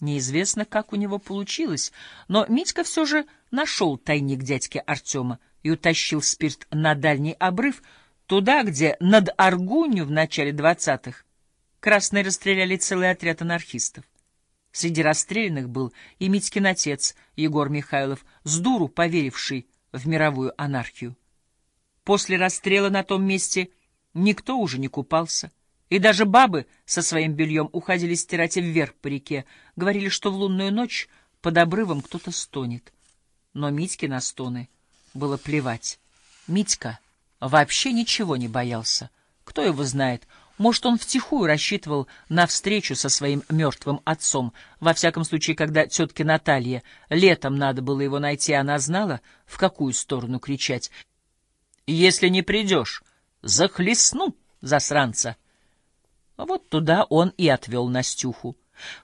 Неизвестно, как у него получилось, но Митька все же нашел тайник дядьки Артема и утащил спирт на дальний обрыв, туда, где над Аргунью в начале двадцатых красные расстреляли целый отряд анархистов. Среди расстрелянных был и Митькин отец, Егор Михайлов, с дуру поверивший в мировую анархию. После расстрела на том месте никто уже не купался, и даже бабы со своим бельем уходили стирать вверх по реке, говорили, что в лунную ночь под обрывом кто-то стонет. Но Митьке на стоны было плевать. Митька вообще ничего не боялся. Кто его знает, может, он втихую рассчитывал на встречу со своим мертвым отцом. Во всяком случае, когда тетке Наталье летом надо было его найти, она знала, в какую сторону кричать. «Если не придешь, захлестну засранца!» Вот туда он и отвел Настюху.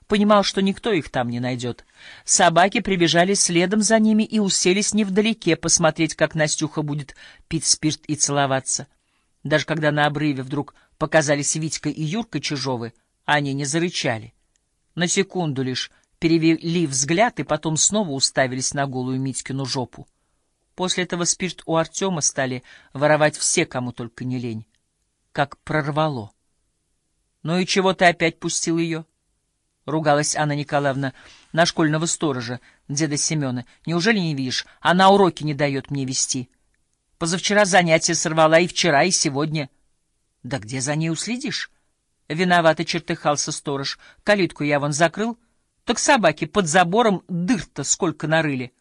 Понимал, что никто их там не найдет. Собаки прибежали следом за ними и уселись невдалеке посмотреть, как Настюха будет пить спирт и целоваться. Даже когда на обрыве вдруг показались Витька и Юрка Чижовы, они не зарычали. На секунду лишь перевели взгляд и потом снова уставились на голую Митькину жопу. После этого спирт у Артема стали воровать все, кому только не лень. Как прорвало. «Ну и чего ты опять пустил ее?» — ругалась Анна Николаевна на школьного сторожа, деда Семена. «Неужели не видишь? Она уроки не дает мне вести. Позавчера занятия сорвала и вчера, и сегодня». Да где за ней уследишь? Виновато чертыхался сторож. Калитку я вон закрыл. Так собаки под забором дыр-то сколько нарыли.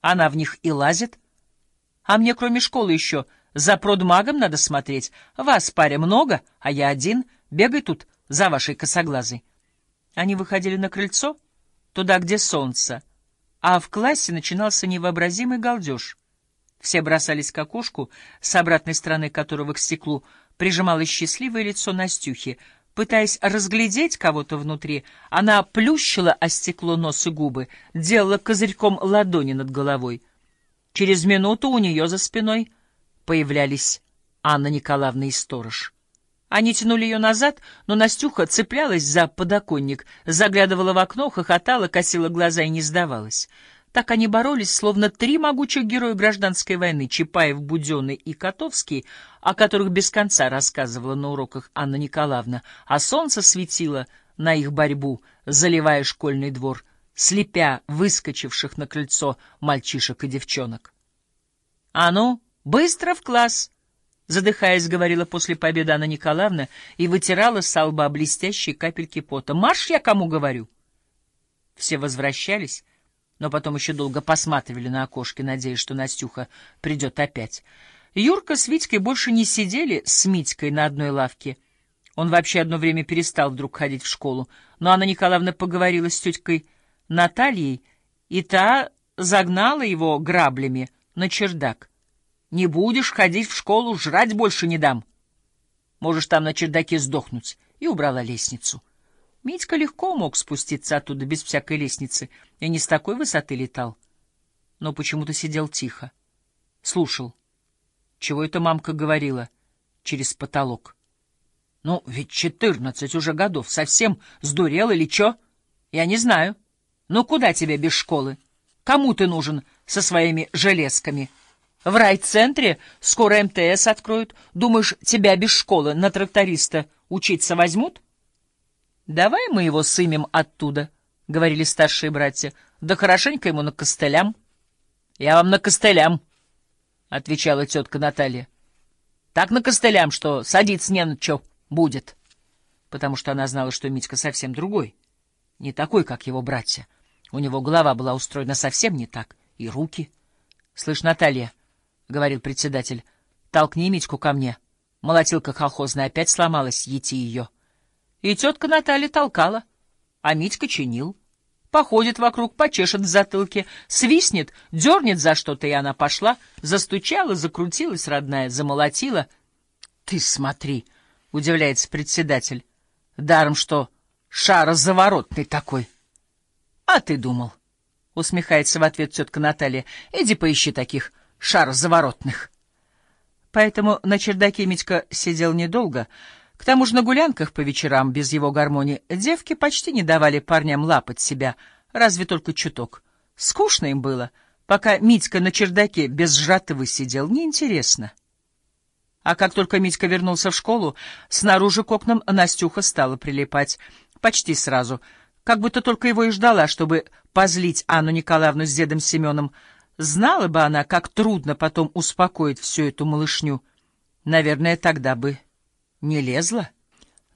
Она в них и лазит. А мне, кроме школы, еще за продмагом надо смотреть. Вас, паря, много, а я один. Бегай тут за вашей косоглазой. Они выходили на крыльцо, туда, где солнце, а в классе начинался невообразимый галдеж. Все бросались к окошку, с обратной стороны которого к стеклу прижималось счастливое лицо Настюхи. Пытаясь разглядеть кого-то внутри, она плющила о стекло нос и губы, делала козырьком ладони над головой. Через минуту у нее за спиной появлялись Анна Николаевна и сторож. Они тянули ее назад, но Настюха цеплялась за подоконник, заглядывала в окно, хохотала, косила глаза и не сдавалась. Так они боролись, словно три могучих героя гражданской войны — Чапаев, Буденный и Котовский, о которых без конца рассказывала на уроках Анна Николаевна, а солнце светило на их борьбу, заливая школьный двор, слепя выскочивших на крыльцо мальчишек и девчонок. — А ну, быстро в класс! — задыхаясь, говорила после победы Анна Николаевна и вытирала с лба блестящие капельки пота. — Марш, я кому говорю! Все возвращались, но потом еще долго посматривали на окошки, надеясь, что Настюха придет опять. Юрка с Витькой больше не сидели с Митькой на одной лавке. Он вообще одно время перестал вдруг ходить в школу, но Анна Николаевна поговорила с теткой Натальей, и та загнала его граблями на чердак. «Не будешь ходить в школу, жрать больше не дам. Можешь там на чердаке сдохнуть», и убрала лестницу. Митька легко мог спуститься оттуда без всякой лестницы, и не с такой высоты летал. Но почему-то сидел тихо. Слушал. Чего это мамка говорила через потолок? Ну, ведь четырнадцать уже годов. Совсем сдурел или чё? Я не знаю. Ну, куда тебе без школы? Кому ты нужен со своими железками? В райцентре скоро МТС откроют. Думаешь, тебя без школы на тракториста учиться возьмут? — «Давай мы его сымем оттуда», — говорили старшие братья. «Да хорошенько ему на костылям». «Я вам на костылям», — отвечала тетка Наталья. «Так на костылям, что садиться не на чё будет». Потому что она знала, что Митька совсем другой, не такой, как его братья. У него голова была устроена совсем не так, и руки. «Слышь, Наталья», — говорил председатель, — «толкни Митьку ко мне». Молотилка колхозная опять сломалась, ети ее. И тетка Наталья толкала, а Митька чинил. Походит вокруг, почешет в затылке, свистнет, дернет за что-то, и она пошла, застучала, закрутилась, родная, замолотила. — Ты смотри, — удивляется председатель, — даром что шарозаворотный такой. — А ты думал, — усмехается в ответ тетка Наталья, — иди поищи таких шарозаворотных. Поэтому на чердаке Митька сидел недолго, — К тому же на гулянках по вечерам без его гармонии девки почти не давали парням лапать себя, разве только чуток. Скучно им было, пока Митька на чердаке без жратвы сидел, неинтересно. А как только Митька вернулся в школу, снаружи к окнам Настюха стала прилипать. Почти сразу. Как будто только его и ждала, чтобы позлить Анну Николаевну с дедом Семеном. Знала бы она, как трудно потом успокоить всю эту малышню. Наверное, тогда бы не лезла.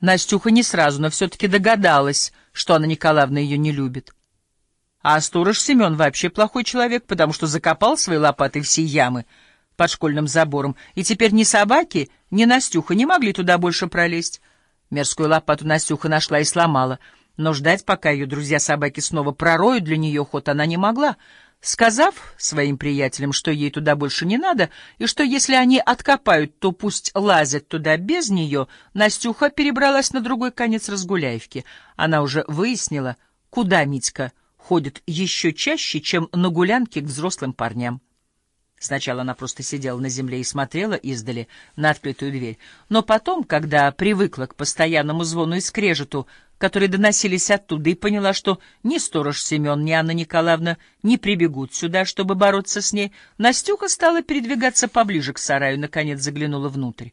Настюха не сразу, но все-таки догадалась, что Анна Николаевна ее не любит. А сторож Семен вообще плохой человек, потому что закопал свои лопаты все ямы — под школьным забором, и теперь ни собаки, ни Настюха не могли туда больше пролезть. Мерзкую лопату Настюха нашла и сломала, но ждать, пока ее друзья-собаки снова пророют для нее ход, она не могла. Сказав своим приятелям, что ей туда больше не надо, и что если они откопают, то пусть лазят туда без нее, Настюха перебралась на другой конец Разгуляевки. Она уже выяснила, куда Митька ходит еще чаще, чем на гулянки к взрослым парням. Сначала она просто сидела на земле и смотрела издали на открытую дверь, но потом, когда привыкла к постоянному звону и скрежету, которые доносились оттуда, и поняла, что ни сторож Семен, ни Анна Николаевна не прибегут сюда, чтобы бороться с ней, Настюха стала передвигаться поближе к сараю, наконец заглянула внутрь.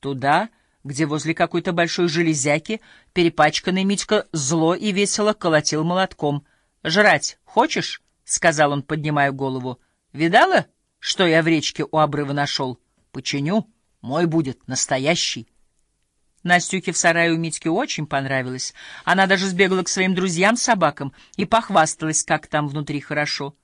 Туда, где возле какой-то большой железяки перепачканный Митька зло и весело колотил молотком. «Жрать хочешь?» — сказал он, поднимая голову. «Видала?» Что я в речке у обрыва нашел? Починю. Мой будет настоящий. Настюхе в сарае у Митьки очень понравилось. Она даже сбегала к своим друзьям-собакам и похвасталась, как там внутри хорошо.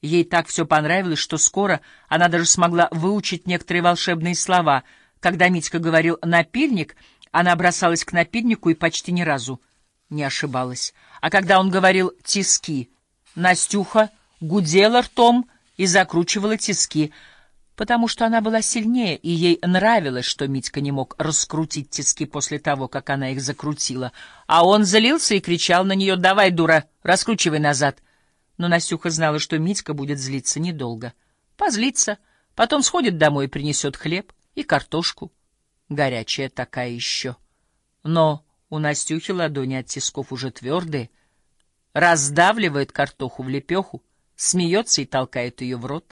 Ей так все понравилось, что скоро она даже смогла выучить некоторые волшебные слова. Когда Митька говорил «напильник», она бросалась к напильнику и почти ни разу не ошибалась. А когда он говорил «тиски», Настюха гудела ртом и закручивала тиски, потому что она была сильнее, и ей нравилось, что Митька не мог раскрутить тиски после того, как она их закрутила. А он залился и кричал на нее «Давай, дура, раскручивай назад!» Но Настюха знала, что Митька будет злиться недолго. Позлится, потом сходит домой и принесет хлеб и картошку. Горячая такая еще. Но у Настюхи ладони от тисков уже твердые, раздавливает картоху в лепеху, смеется и толкает ее в рот.